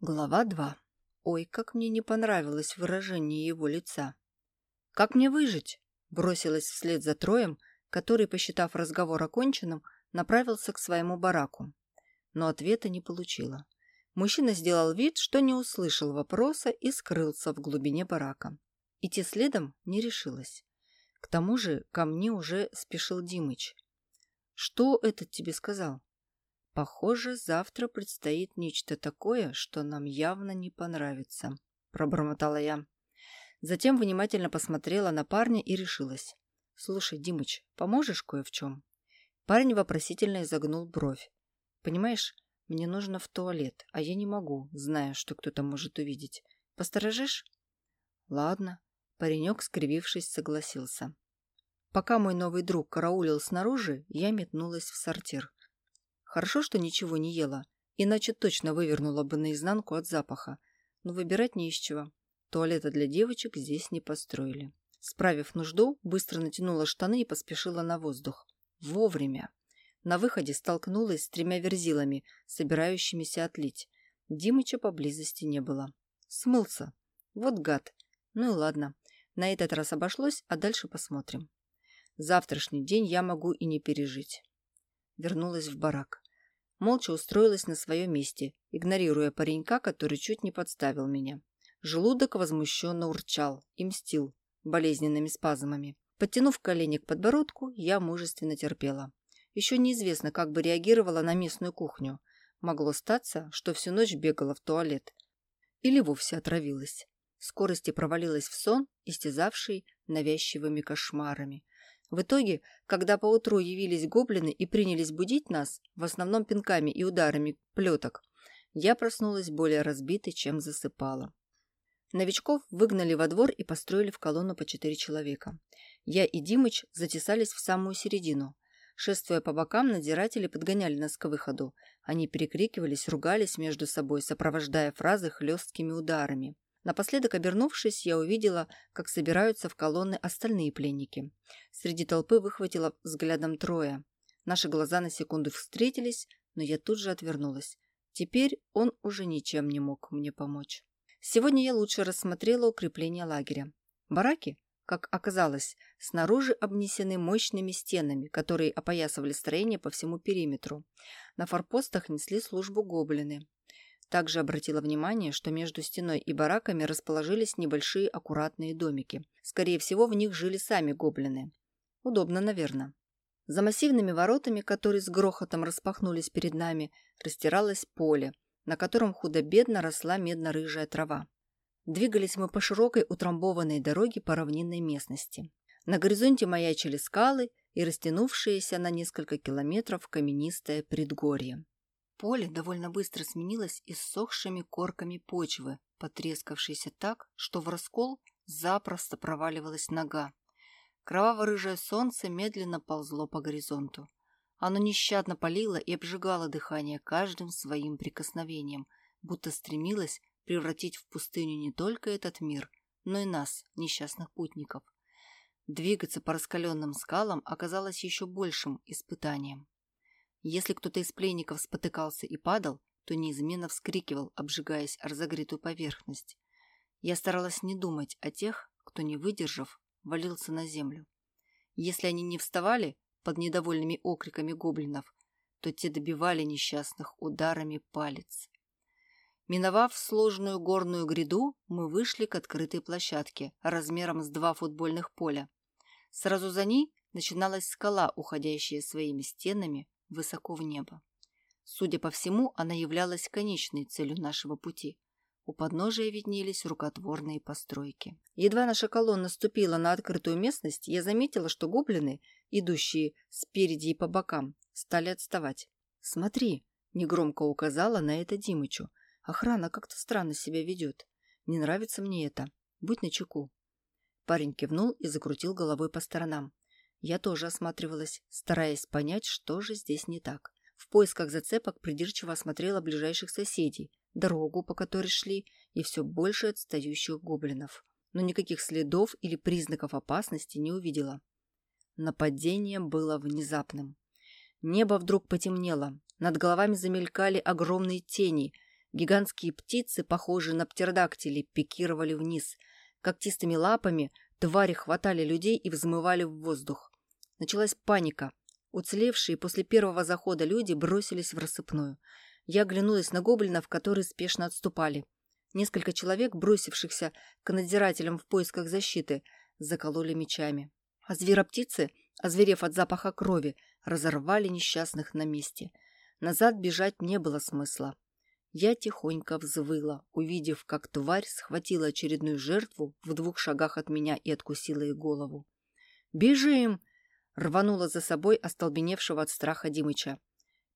Глава 2. Ой, как мне не понравилось выражение его лица. «Как мне выжить?» – бросилась вслед за Троем, который, посчитав разговор оконченным, направился к своему бараку. Но ответа не получила. Мужчина сделал вид, что не услышал вопроса и скрылся в глубине барака. Идти следом не решилась. К тому же ко мне уже спешил Димыч. «Что этот тебе сказал?» Похоже, завтра предстоит нечто такое, что нам явно не понравится, пробормотала я. Затем внимательно посмотрела на парня и решилась. Слушай, Димыч, поможешь кое в чем? Парень вопросительно изогнул бровь. Понимаешь, мне нужно в туалет, а я не могу, зная, что кто-то может увидеть. Посторожишь? Ладно. Паренек, скривившись, согласился. Пока мой новый друг караулил снаружи, я метнулась в сортир. Хорошо, что ничего не ела, иначе точно вывернула бы наизнанку от запаха. Но выбирать не из чего. Туалета для девочек здесь не построили. Справив нужду, быстро натянула штаны и поспешила на воздух. Вовремя. На выходе столкнулась с тремя верзилами, собирающимися отлить. Димыча поблизости не было. Смылся. Вот гад. Ну и ладно. На этот раз обошлось, а дальше посмотрим. Завтрашний день я могу и не пережить вернулась в барак. Молча устроилась на своем месте, игнорируя паренька, который чуть не подставил меня. Желудок возмущенно урчал и мстил болезненными спазмами. Подтянув колени к подбородку, я мужественно терпела. Еще неизвестно, как бы реагировала на местную кухню. Могло статься, что всю ночь бегала в туалет. Или вовсе отравилась. Скорости провалилась в сон, истязавший навязчивыми кошмарами. В итоге, когда поутру явились гоблины и принялись будить нас, в основном пинками и ударами плеток, я проснулась более разбитой, чем засыпала. Новичков выгнали во двор и построили в колонну по четыре человека. Я и Димыч затесались в самую середину. Шествуя по бокам, надзиратели подгоняли нас к выходу. Они перекрикивались, ругались между собой, сопровождая фразы хлесткими ударами. Напоследок обернувшись, я увидела, как собираются в колонны остальные пленники. Среди толпы выхватила взглядом трое. Наши глаза на секунду встретились, но я тут же отвернулась. Теперь он уже ничем не мог мне помочь. Сегодня я лучше рассмотрела укрепление лагеря. Бараки, как оказалось, снаружи обнесены мощными стенами, которые опоясывали строение по всему периметру. На форпостах несли службу гоблины. Также обратила внимание, что между стеной и бараками расположились небольшие аккуратные домики. Скорее всего, в них жили сами гоблины. Удобно, наверное. За массивными воротами, которые с грохотом распахнулись перед нами, растиралось поле, на котором худо-бедно росла медно-рыжая трава. Двигались мы по широкой утрамбованной дороге по равнинной местности. На горизонте маячили скалы и растянувшиеся на несколько километров каменистое предгорье. Поле довольно быстро сменилось иссохшими корками почвы, потрескавшейся так, что в раскол запросто проваливалась нога. Кроваво-рыжее солнце медленно ползло по горизонту. Оно нещадно палило и обжигало дыхание каждым своим прикосновением, будто стремилось превратить в пустыню не только этот мир, но и нас, несчастных путников. Двигаться по раскаленным скалам оказалось еще большим испытанием. Если кто-то из пленников спотыкался и падал, то неизменно вскрикивал, обжигаясь о разогретую поверхность. Я старалась не думать о тех, кто, не выдержав, валился на землю. Если они не вставали под недовольными окриками гоблинов, то те добивали несчастных ударами палец. Миновав сложную горную гряду, мы вышли к открытой площадке размером с два футбольных поля. Сразу за ней начиналась скала, уходящая своими стенами высоко в небо. Судя по всему, она являлась конечной целью нашего пути. У подножия виднелись рукотворные постройки. Едва наша колонна ступила на открытую местность, я заметила, что гоблины, идущие спереди и по бокам, стали отставать. «Смотри», — негромко указала на это Димычу, — «охрана как-то странно себя ведет. Не нравится мне это. Будь начеку». Парень кивнул и закрутил головой по сторонам. Я тоже осматривалась, стараясь понять, что же здесь не так. В поисках зацепок придирчиво осмотрела ближайших соседей, дорогу, по которой шли, и все больше отстающих гоблинов. Но никаких следов или признаков опасности не увидела. Нападение было внезапным. Небо вдруг потемнело, над головами замелькали огромные тени, Гигантские птицы, похожие на птеродактили, пикировали вниз. Когтистыми лапами твари хватали людей и взмывали в воздух. Началась паника. Уцелевшие после первого захода люди бросились в рассыпную. Я оглянулась на гоблинов, которые спешно отступали. Несколько человек, бросившихся к надзирателям в поисках защиты, закололи мечами. А звероптицы, озверев от запаха крови, разорвали несчастных на месте. Назад бежать не было смысла. Я тихонько взвыла, увидев, как тварь схватила очередную жертву в двух шагах от меня и откусила ей голову. «Бежим!» — рванула за собой остолбеневшего от страха Димыча.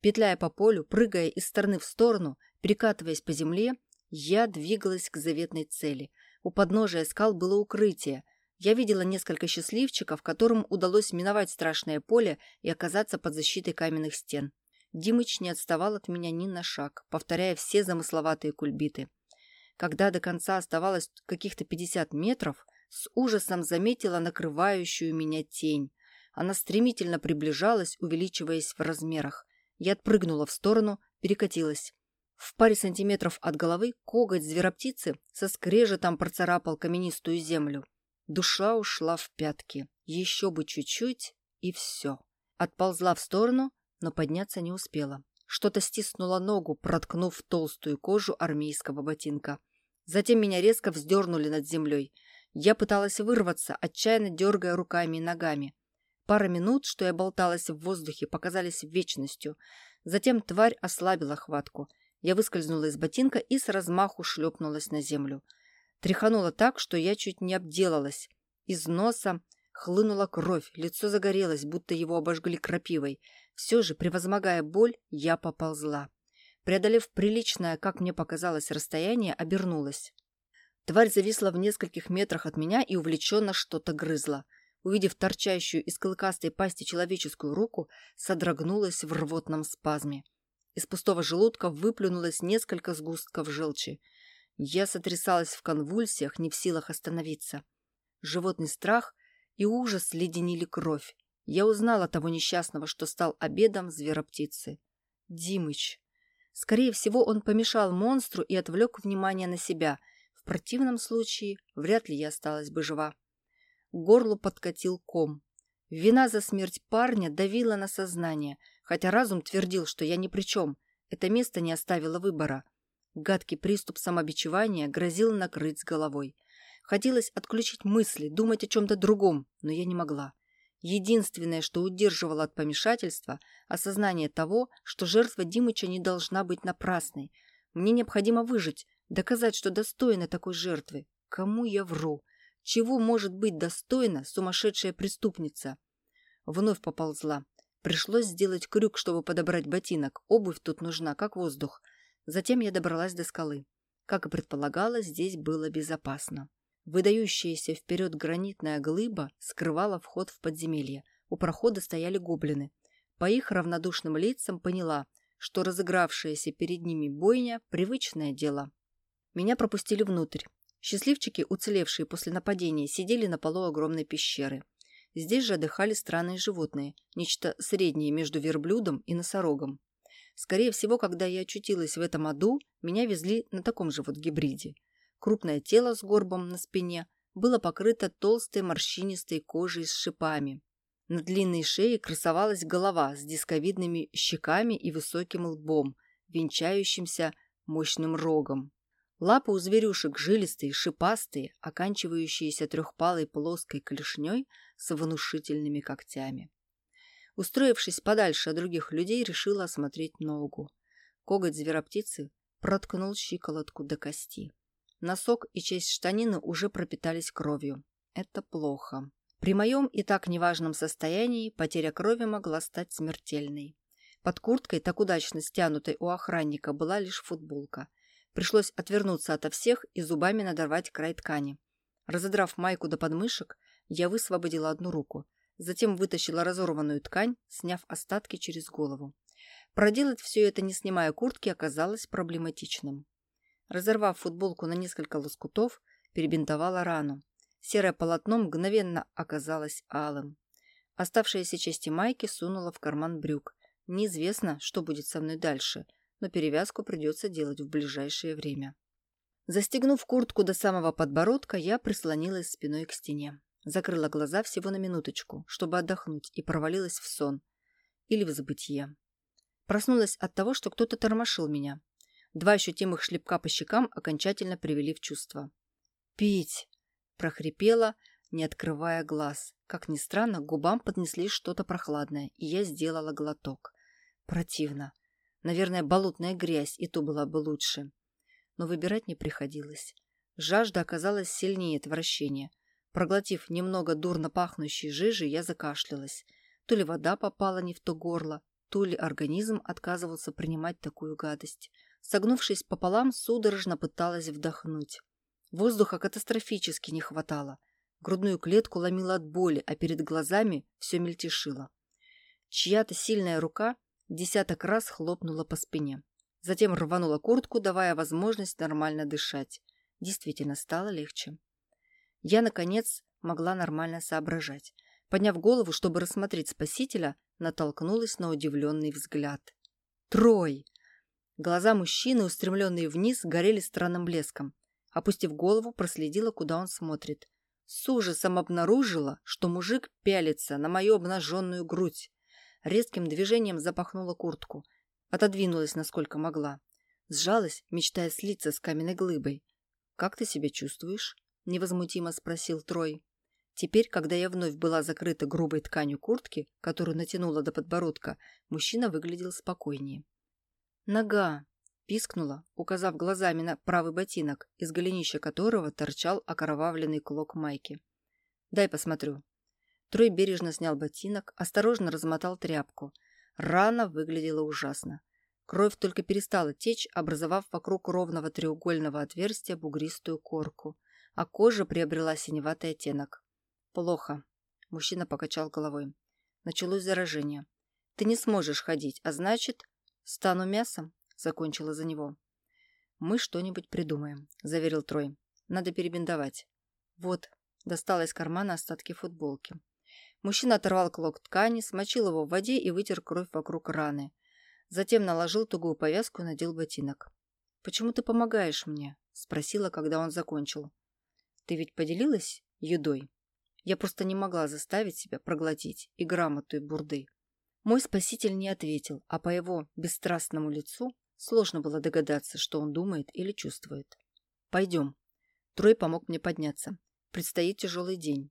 Петляя по полю, прыгая из стороны в сторону, перекатываясь по земле, я двигалась к заветной цели. У подножия скал было укрытие. Я видела несколько счастливчиков, которым удалось миновать страшное поле и оказаться под защитой каменных стен. Димыч не отставал от меня ни на шаг, повторяя все замысловатые кульбиты. Когда до конца оставалось каких-то 50 метров, с ужасом заметила накрывающую меня тень. Она стремительно приближалась, увеличиваясь в размерах. Я отпрыгнула в сторону, перекатилась. В паре сантиметров от головы коготь звероптицы со скрежетом процарапал каменистую землю. Душа ушла в пятки. Еще бы чуть-чуть, и все. Отползла в сторону, но подняться не успела. Что-то стиснуло ногу, проткнув толстую кожу армейского ботинка. Затем меня резко вздернули над землей. Я пыталась вырваться, отчаянно дергая руками и ногами. Пара минут, что я болталась в воздухе, показались вечностью. Затем тварь ослабила хватку – я выскользнула из ботинка и с размаху шлепнулась на землю. Тряханула так, что я чуть не обделалась. Из носа хлынула кровь, лицо загорелось, будто его обожгли крапивой. Все же, превозмогая боль, я поползла. Преодолев приличное, как мне показалось, расстояние, обернулась. Тварь зависла в нескольких метрах от меня и увлеченно что-то грызла. Увидев торчащую из клыкастой пасти человеческую руку, содрогнулась в рвотном спазме. Из пустого желудка выплюнулось несколько сгустков желчи. Я сотрясалась в конвульсиях, не в силах остановиться. Животный страх и ужас леденили кровь. Я узнала того несчастного, что стал обедом звероптицы. Димыч. Скорее всего, он помешал монстру и отвлек внимание на себя. В противном случае вряд ли я осталась бы жива. К горлу подкатил ком. Вина за смерть парня давила на сознание – хотя разум твердил, что я ни при чем. Это место не оставило выбора. Гадкий приступ самобичевания грозил накрыть с головой. Хотелось отключить мысли, думать о чем-то другом, но я не могла. Единственное, что удерживало от помешательства – осознание того, что жертва Димыча не должна быть напрасной. Мне необходимо выжить, доказать, что достойна такой жертвы. Кому я вру? Чего может быть достойна сумасшедшая преступница? Вновь поползла. Пришлось сделать крюк, чтобы подобрать ботинок. Обувь тут нужна, как воздух. Затем я добралась до скалы. Как и предполагалось, здесь было безопасно. Выдающаяся вперед гранитная глыба скрывала вход в подземелье. У прохода стояли гоблины. По их равнодушным лицам поняла, что разыгравшаяся перед ними бойня – привычное дело. Меня пропустили внутрь. Счастливчики, уцелевшие после нападения, сидели на полу огромной пещеры. Здесь же отдыхали странные животные, нечто среднее между верблюдом и носорогом. Скорее всего, когда я очутилась в этом аду, меня везли на таком же вот гибриде. Крупное тело с горбом на спине было покрыто толстой морщинистой кожей с шипами. На длинной шее красовалась голова с дисковидными щеками и высоким лбом, венчающимся мощным рогом. Лапы у зверюшек жилистые, шипастые, оканчивающиеся трехпалой плоской клешней с внушительными когтями. Устроившись подальше от других людей, решила осмотреть ногу. Коготь звероптицы проткнул щиколотку до кости. Носок и часть штанины уже пропитались кровью. Это плохо. При моем и так неважном состоянии потеря крови могла стать смертельной. Под курткой, так удачно стянутой у охранника, была лишь футболка – Пришлось отвернуться ото всех и зубами надорвать край ткани. Разодрав майку до подмышек, я высвободила одну руку. Затем вытащила разорванную ткань, сняв остатки через голову. Проделать все это, не снимая куртки, оказалось проблематичным. Разорвав футболку на несколько лоскутов, перебинтовала рану. Серое полотно мгновенно оказалось алым. Оставшиеся части майки сунула в карман брюк. Неизвестно, что будет со мной дальше – но перевязку придется делать в ближайшее время. Застегнув куртку до самого подбородка, я прислонилась спиной к стене. Закрыла глаза всего на минуточку, чтобы отдохнуть, и провалилась в сон. Или в забытье. Проснулась от того, что кто-то тормошил меня. Два ощутимых шлепка по щекам окончательно привели в чувство. «Пить!» – прохрипела, не открывая глаз. Как ни странно, губам поднесли что-то прохладное, и я сделала глоток. Противно. Наверное, болотная грязь, и то была бы лучше. Но выбирать не приходилось. Жажда оказалась сильнее отвращения. Проглотив немного дурно пахнущей жижи, я закашлялась. То ли вода попала не в то горло, то ли организм отказывался принимать такую гадость. Согнувшись пополам, судорожно пыталась вдохнуть. Воздуха катастрофически не хватало. Грудную клетку ломило от боли, а перед глазами все мельтешило. Чья-то сильная рука десяток раз хлопнула по спине. Затем рванула куртку, давая возможность нормально дышать. Действительно, стало легче. Я, наконец, могла нормально соображать. Подняв голову, чтобы рассмотреть спасителя, натолкнулась на удивленный взгляд. «Трой!» Глаза мужчины, устремленные вниз, горели странным блеском. Опустив голову, проследила, куда он смотрит. С ужасом обнаружила, что мужик пялится на мою обнаженную грудь. Резким движением запахнула куртку. Отодвинулась, насколько могла. Сжалась, мечтая слиться с каменной глыбой. «Как ты себя чувствуешь?» – невозмутимо спросил Трой. Теперь, когда я вновь была закрыта грубой тканью куртки, которую натянула до подбородка, мужчина выглядел спокойнее. «Нога!» – пискнула, указав глазами на правый ботинок, из голенища которого торчал окровавленный клок майки. «Дай посмотрю». Трой бережно снял ботинок, осторожно размотал тряпку. Рана выглядела ужасно. Кровь только перестала течь, образовав вокруг ровного треугольного отверстия бугристую корку, а кожа приобрела синеватый оттенок. «Плохо», – мужчина покачал головой. Началось заражение. «Ты не сможешь ходить, а значит, «Стану мясом», — закончила за него. «Мы что-нибудь придумаем», — заверил Трой. «Надо перебинтовать». «Вот», — достала из кармана остатки футболки. Мужчина оторвал клок ткани, смочил его в воде и вытер кровь вокруг раны. Затем наложил тугую повязку и надел ботинок. «Почему ты помогаешь мне?» — спросила, когда он закончил. «Ты ведь поделилась едой? Я просто не могла заставить себя проглотить и грамоту и бурды». Мой спаситель не ответил, а по его бесстрастному лицу сложно было догадаться, что он думает или чувствует. «Пойдем». Трой помог мне подняться. Предстоит тяжелый день.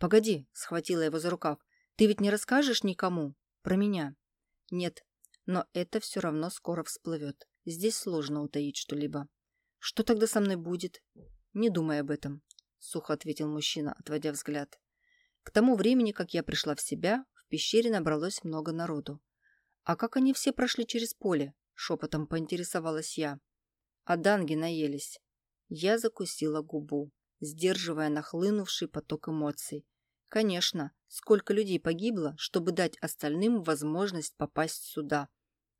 «Погоди», — схватила его за рукав. «Ты ведь не расскажешь никому? Про меня?» «Нет, но это все равно скоро всплывет. Здесь сложно утаить что-либо». «Что тогда со мной будет?» «Не думай об этом», — сухо ответил мужчина, отводя взгляд. К тому времени, как я пришла в себя, пещере набралось много народу. «А как они все прошли через поле?» – шепотом поинтересовалась я. А данги наелись. Я закусила губу, сдерживая нахлынувший поток эмоций. Конечно, сколько людей погибло, чтобы дать остальным возможность попасть сюда.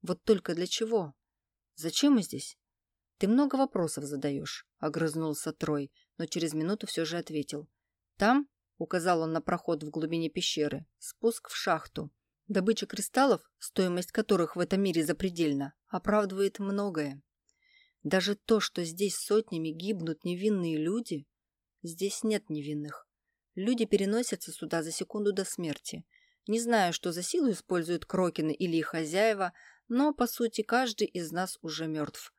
Вот только для чего? Зачем мы здесь? Ты много вопросов задаешь, огрызнулся Трой, но через минуту все же ответил. Там указал он на проход в глубине пещеры, спуск в шахту. Добыча кристаллов, стоимость которых в этом мире запредельна, оправдывает многое. Даже то, что здесь сотнями гибнут невинные люди, здесь нет невинных. Люди переносятся сюда за секунду до смерти. Не знаю, что за силу используют крокины или их хозяева, но, по сути, каждый из нас уже мертв.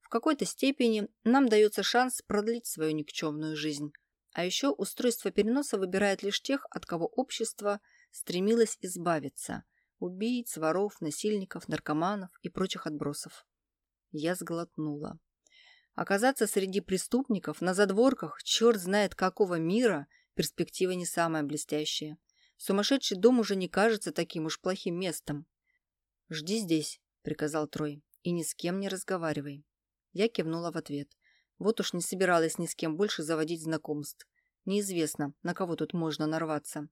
В какой-то степени нам дается шанс продлить свою никчемную жизнь. А еще устройство переноса выбирает лишь тех, от кого общество стремилось избавиться – убийц, воров, насильников, наркоманов и прочих отбросов. Я сглотнула. Оказаться среди преступников на задворках черт знает какого мира перспектива не самая блестящая. Сумасшедший дом уже не кажется таким уж плохим местом. «Жди здесь», — приказал Трой, — «и ни с кем не разговаривай». Я кивнула в ответ. Вот уж не собиралась ни с кем больше заводить знакомств. Неизвестно, на кого тут можно нарваться.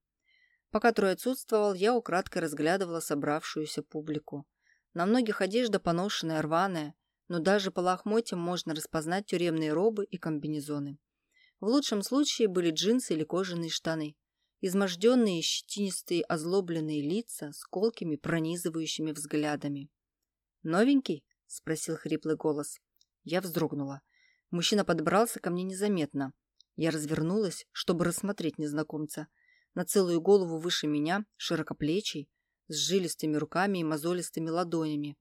Пока Трой отсутствовал, я украдкой разглядывала собравшуюся публику. На многих одежда поношенная, рваная, но даже по лохмотьям можно распознать тюремные робы и комбинезоны. В лучшем случае были джинсы или кожаные штаны. Изможденные, щетинистые, озлобленные лица с колкими, пронизывающими взглядами. «Новенький?» — спросил хриплый голос. Я вздрогнула. Мужчина подобрался ко мне незаметно. Я развернулась, чтобы рассмотреть незнакомца. На целую голову выше меня, широкоплечий, с жилистыми руками и мозолистыми ладонями.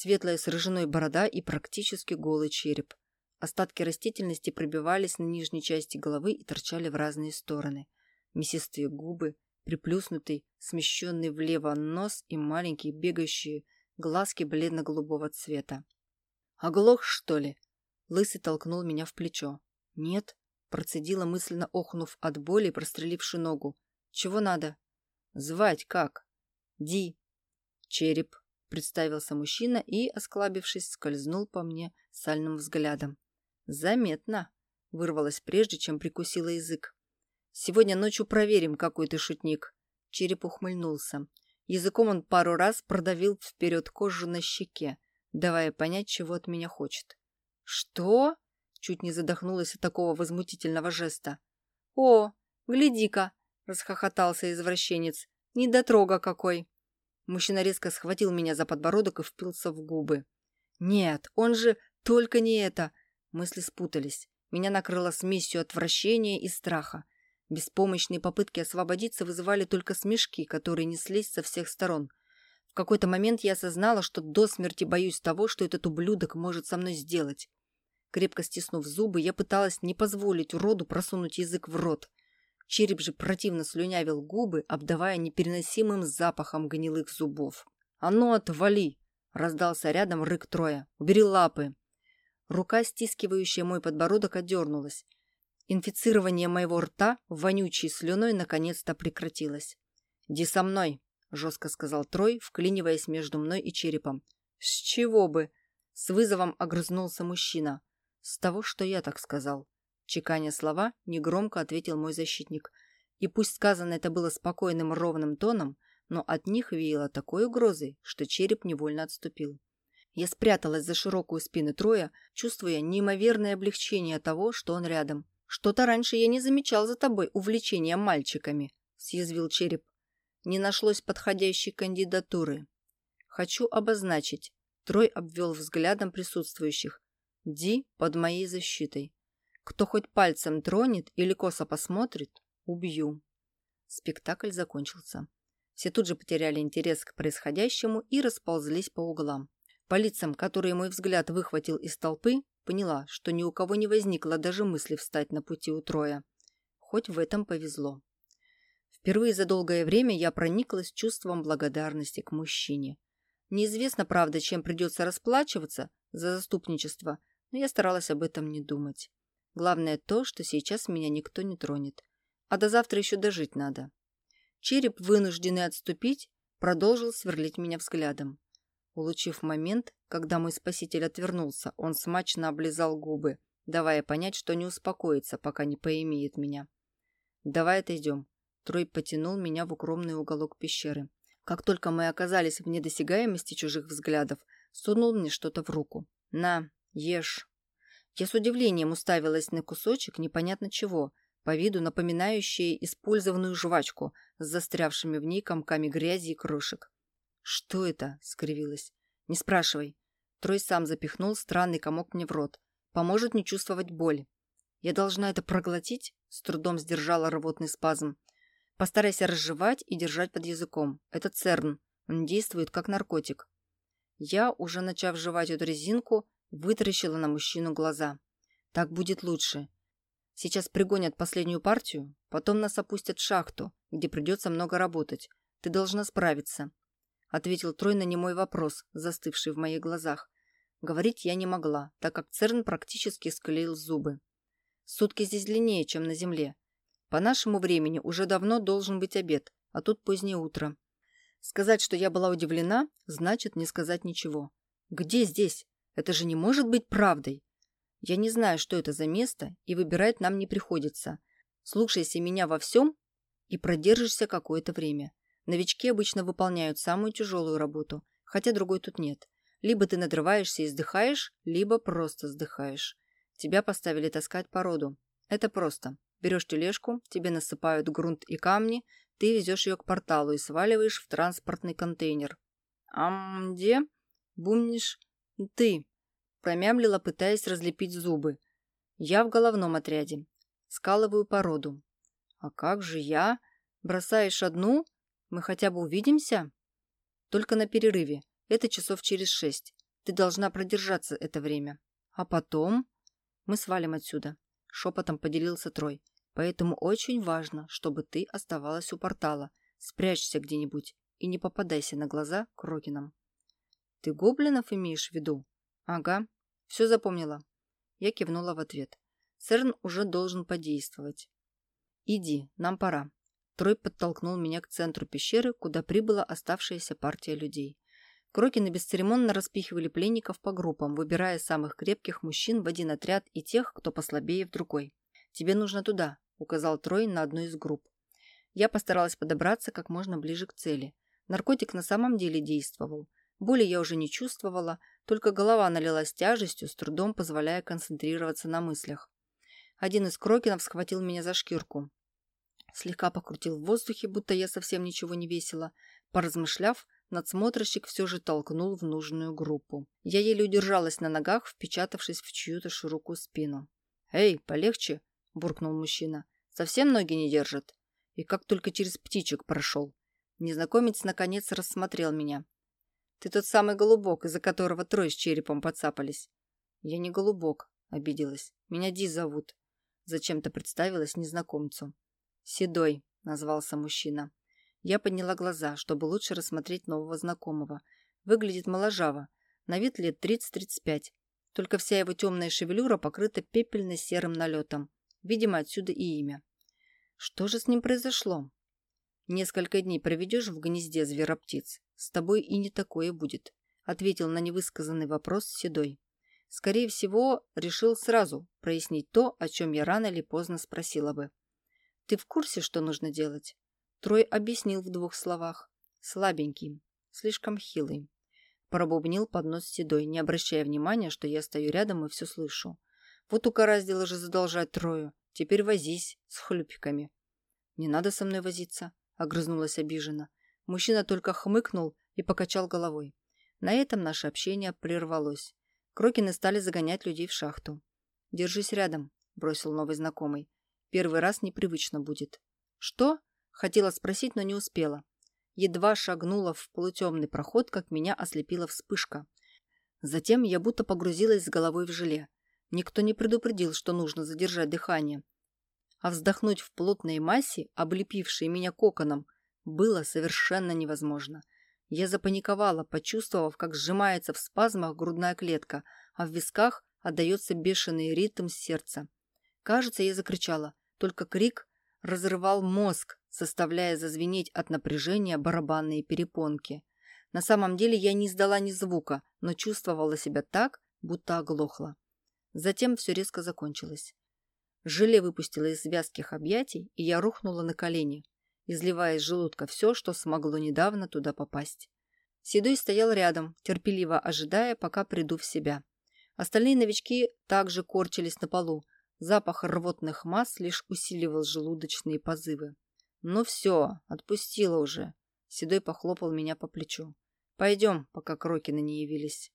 Светлая с рыжиной борода и практически голый череп. Остатки растительности пробивались на нижней части головы и торчали в разные стороны. Мясистые губы, приплюснутый, смещенный влево нос и маленькие бегающие глазки бледно-голубого цвета. «Оглох, что ли?» Лысый толкнул меня в плечо. «Нет», — процедила мысленно охнув от боли, простреливши ногу. «Чего надо?» «Звать как?» «Ди». «Череп», — представился мужчина и, осклабившись, скользнул по мне сальным взглядом. «Заметно», — вырвалось прежде, чем прикусила язык. «Сегодня ночью проверим, какой ты шутник». Череп ухмыльнулся. Языком он пару раз продавил вперед кожу на щеке, давая понять, чего от меня хочет. «Что?» — чуть не задохнулась от такого возмутительного жеста. «О, гляди-ка!» — расхохотался извращенец. «Недотрога какой!» Мужчина резко схватил меня за подбородок и впился в губы. «Нет, он же... Только не это!» Мысли спутались. Меня накрыло смесью отвращения и страха. Беспомощные попытки освободиться вызывали только смешки, которые неслись со всех сторон. В какой-то момент я осознала, что до смерти боюсь того, что этот ублюдок может со мной сделать. Крепко стиснув зубы, я пыталась не позволить уроду просунуть язык в рот. Череп же противно слюнявил губы, обдавая непереносимым запахом гнилых зубов. «А ну, отвали!» — раздался рядом рык Троя. «Убери лапы!» Рука, стискивающая мой подбородок, отдернулась. Инфицирование моего рта вонючей слюной наконец-то прекратилось. «Иди со мной», — жестко сказал Трой, вклиниваясь между мной и черепом. «С чего бы?» — с вызовом огрызнулся мужчина. «С того, что я так сказал». Чеканя слова, негромко ответил мой защитник. И пусть сказано это было спокойным ровным тоном, но от них веяло такой угрозой, что череп невольно отступил. Я спряталась за широкую спину Троя, чувствуя неимоверное облегчение того, что он рядом. «Что-то раньше я не замечал за тобой увлечения мальчиками», — съязвил череп. «Не нашлось подходящей кандидатуры. Хочу обозначить». Трой обвел взглядом присутствующих. «Ди под моей защитой. Кто хоть пальцем тронет или косо посмотрит, убью». Спектакль закончился. Все тут же потеряли интерес к происходящему и расползлись по углам. По лицам, которые мой взгляд выхватил из толпы, поняла, что ни у кого не возникло даже мысли встать на пути у Троя. Хоть в этом повезло. Впервые за долгое время я прониклась чувством благодарности к мужчине. Неизвестно, правда, чем придется расплачиваться за заступничество, но я старалась об этом не думать. Главное то, что сейчас меня никто не тронет. А до завтра еще дожить надо. Череп, вынужденный отступить, продолжил сверлить меня взглядом. Улучив момент, когда мой спаситель отвернулся, он смачно облизал губы, давая понять, что не успокоится, пока не поимеет меня. «Давай отойдем». Трой потянул меня в укромный уголок пещеры. Как только мы оказались в недосягаемости чужих взглядов, сунул мне что-то в руку. «На, ешь». Я с удивлением уставилась на кусочек непонятно чего, по виду напоминающий использованную жвачку с застрявшими в ней комками грязи и крошек. «Что это?» — скривилась. «Не спрашивай». Трой сам запихнул странный комок мне в рот. «Поможет не чувствовать боль». «Я должна это проглотить?» — с трудом сдержала рвотный спазм. «Постарайся разжевать и держать под языком. Это церн. Он действует как наркотик». Я, уже начав жевать эту резинку, вытаращила на мужчину глаза. «Так будет лучше. Сейчас пригонят последнюю партию, потом нас опустят в шахту, где придется много работать. Ты должна справиться. — ответил Трой на немой вопрос, застывший в моих глазах. Говорить я не могла, так как Церн практически склеил зубы. Сутки здесь длиннее, чем на Земле. По нашему времени уже давно должен быть обед, а тут позднее утро. Сказать, что я была удивлена, значит не сказать ничего. Где здесь? Это же не может быть правдой. Я не знаю, что это за место, и выбирать нам не приходится. Слушайся меня во всем и продержишься какое-то время. Новички обычно выполняют самую тяжелую работу, хотя другой тут нет. Либо ты надрываешься и сдыхаешь, либо просто сдыхаешь. Тебя поставили таскать породу. Это просто. Берешь тележку, тебе насыпают грунт и камни, ты везешь ее к порталу и сваливаешь в транспортный контейнер. «Ам, где?» Бумнишь «Ты», — промямлила, пытаясь разлепить зубы. «Я в головном отряде. Скаловую породу». «А как же я? Бросаешь одну? Мы хотя бы увидимся?» «Только на перерыве. Это часов через шесть. Ты должна продержаться это время. А потом...» «Мы свалим отсюда», — шепотом поделился Трой. «Поэтому очень важно, чтобы ты оставалась у портала. Спрячься где-нибудь и не попадайся на глаза Крокинам». «Ты гоблинов имеешь в виду?» «Ага. Все запомнила». Я кивнула в ответ. Церн уже должен подействовать. «Иди, нам пора». Трой подтолкнул меня к центру пещеры, куда прибыла оставшаяся партия людей. Крокины бесцеремонно распихивали пленников по группам, выбирая самых крепких мужчин в один отряд и тех, кто послабее в другой. «Тебе нужно туда», — указал Трой на одну из групп. Я постаралась подобраться как можно ближе к цели. Наркотик на самом деле действовал. Боли я уже не чувствовала, только голова налилась тяжестью, с трудом позволяя концентрироваться на мыслях. Один из крокинов схватил меня за шкирку. Слегка покрутил в воздухе, будто я совсем ничего не весила. Поразмышляв, надсмотрщик все же толкнул в нужную группу. Я еле удержалась на ногах, впечатавшись в чью-то широкую спину. «Эй, полегче!» – буркнул мужчина. «Совсем ноги не держат?» И как только через птичек прошел. Незнакомец наконец рассмотрел меня. Ты тот самый голубок, из-за которого трое с черепом подцапались. Я не голубок, обиделась. Меня Ди зовут. Зачем-то представилась незнакомцу. Седой, назвался мужчина. Я подняла глаза, чтобы лучше рассмотреть нового знакомого. Выглядит моложаво. На вид лет 30-35. Только вся его темная шевелюра покрыта пепельно-серым налетом. Видимо, отсюда и имя. Что же с ним произошло? Несколько дней проведешь в гнезде звероптиц, с тобой и не такое будет», — ответил на невысказанный вопрос Седой. Скорее всего, решил сразу прояснить то, о чем я рано или поздно спросила бы. «Ты в курсе, что нужно делать?» Трой объяснил в двух словах. «Слабенький, слишком хилый». Пробубнил под нос Седой, не обращая внимания, что я стою рядом и все слышу. Вот укораздило же задолжать Трою. Теперь возись с хлюпиками. Не надо со мной возиться огрызнулась обиженно. Мужчина только хмыкнул и покачал головой. На этом наше общение прервалось. Крокины стали загонять людей в шахту. «Держись рядом», — бросил новый знакомый. «Первый раз непривычно будет». «Что?» — хотела спросить, но не успела. Едва шагнула в полутемный проход, как меня ослепила вспышка. Затем я будто погрузилась с головой в желе. Никто не предупредил, что нужно задержать дыхание а вздохнуть в плотной массе, облепившей меня коконом, было совершенно невозможно. Я запаниковала, почувствовав, как сжимается в спазмах грудная клетка, а в висках отдается бешеный ритм сердца. Кажется, я закричала, только крик разрывал мозг, заставляя зазвенеть от напряжения барабанные перепонки. На самом деле я не издала ни звука, но чувствовала себя так, будто оглохла. Затем все резко закончилось. Желе выпустила из вязких объятий, и я рухнула на колени, изливая из желудка все, что смогло недавно туда попасть. Седой стоял рядом, терпеливо ожидая, пока приду в себя. Остальные новички также корчились на полу. Запах рвотных масс лишь усиливал желудочные позывы. «Ну все, отпустила уже», — Седой похлопал меня по плечу. «Пойдем, пока Крокины не явились».